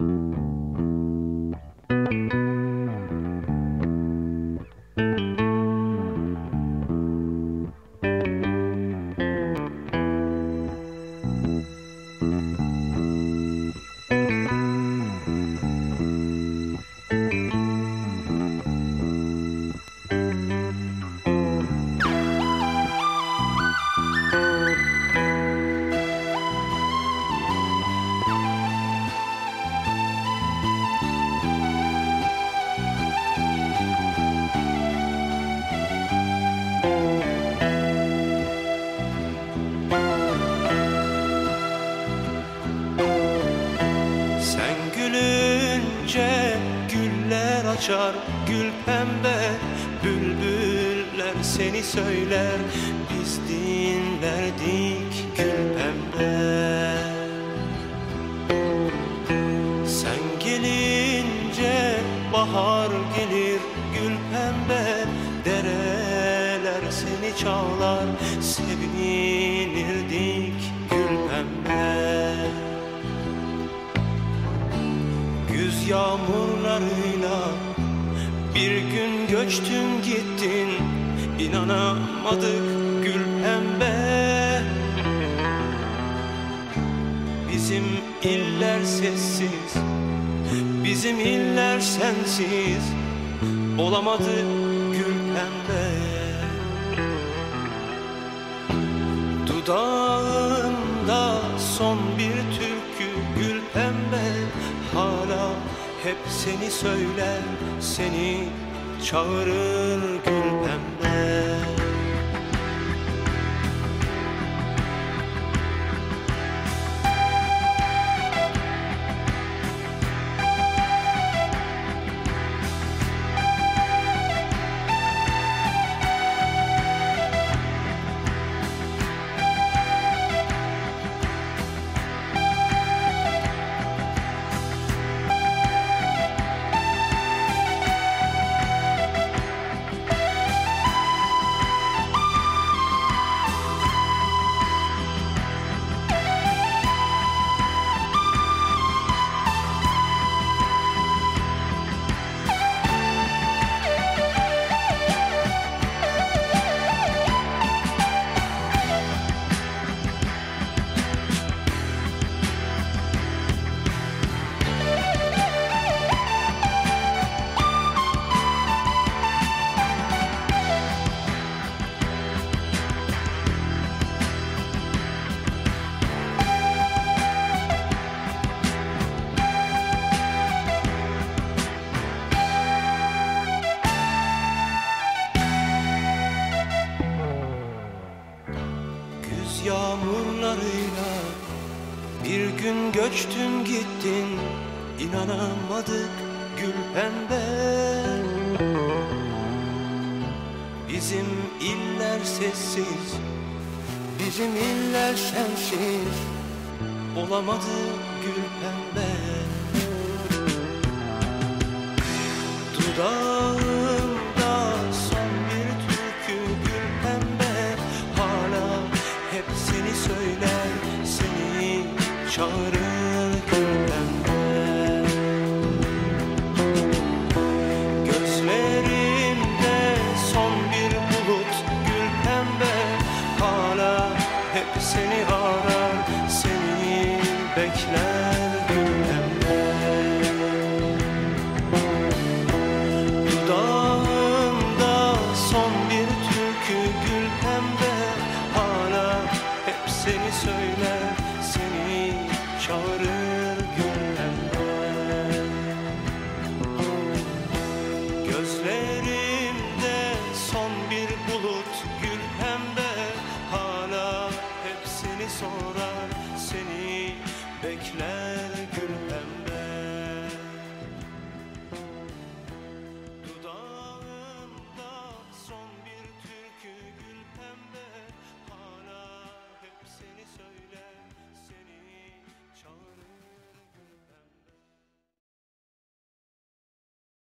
Sen açar gül pembe Bülbüller seni söyler. Biz dinlerdik gül pembe. Sen gelince bahar gelir gül pembe Dereler seni çağlar. Sevinirdik gül pembe. Güz yağmurlarıyla gün göçtün gittin inanamadık gül pembe. Bizim iller sessiz Bizim iller sensiz Olamadı gül pembe. Dudağında son bir türkü gül pembe Hala hep seni söyler Seni çağırır gül pembe Yağmurlarıyla bir gün göçtün gittin inanamadık gül pembe. Bizim iller sessiz Bizim iller sensiz Olamadı gül pembe. Dudağımda hep seni arar